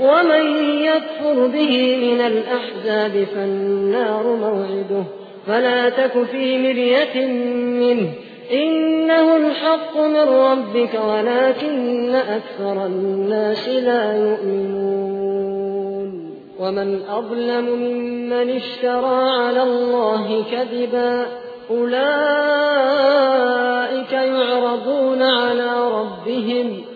ومن يكفر به من الأحزاب فالنار موعده. فلا تك في مرية منه. إنه الحق من ربك ولكن أكثر الناس لا يؤمنون. ومن أظلم ممن اشترى على الله كذبا. أولئك يعرضون على ربهم.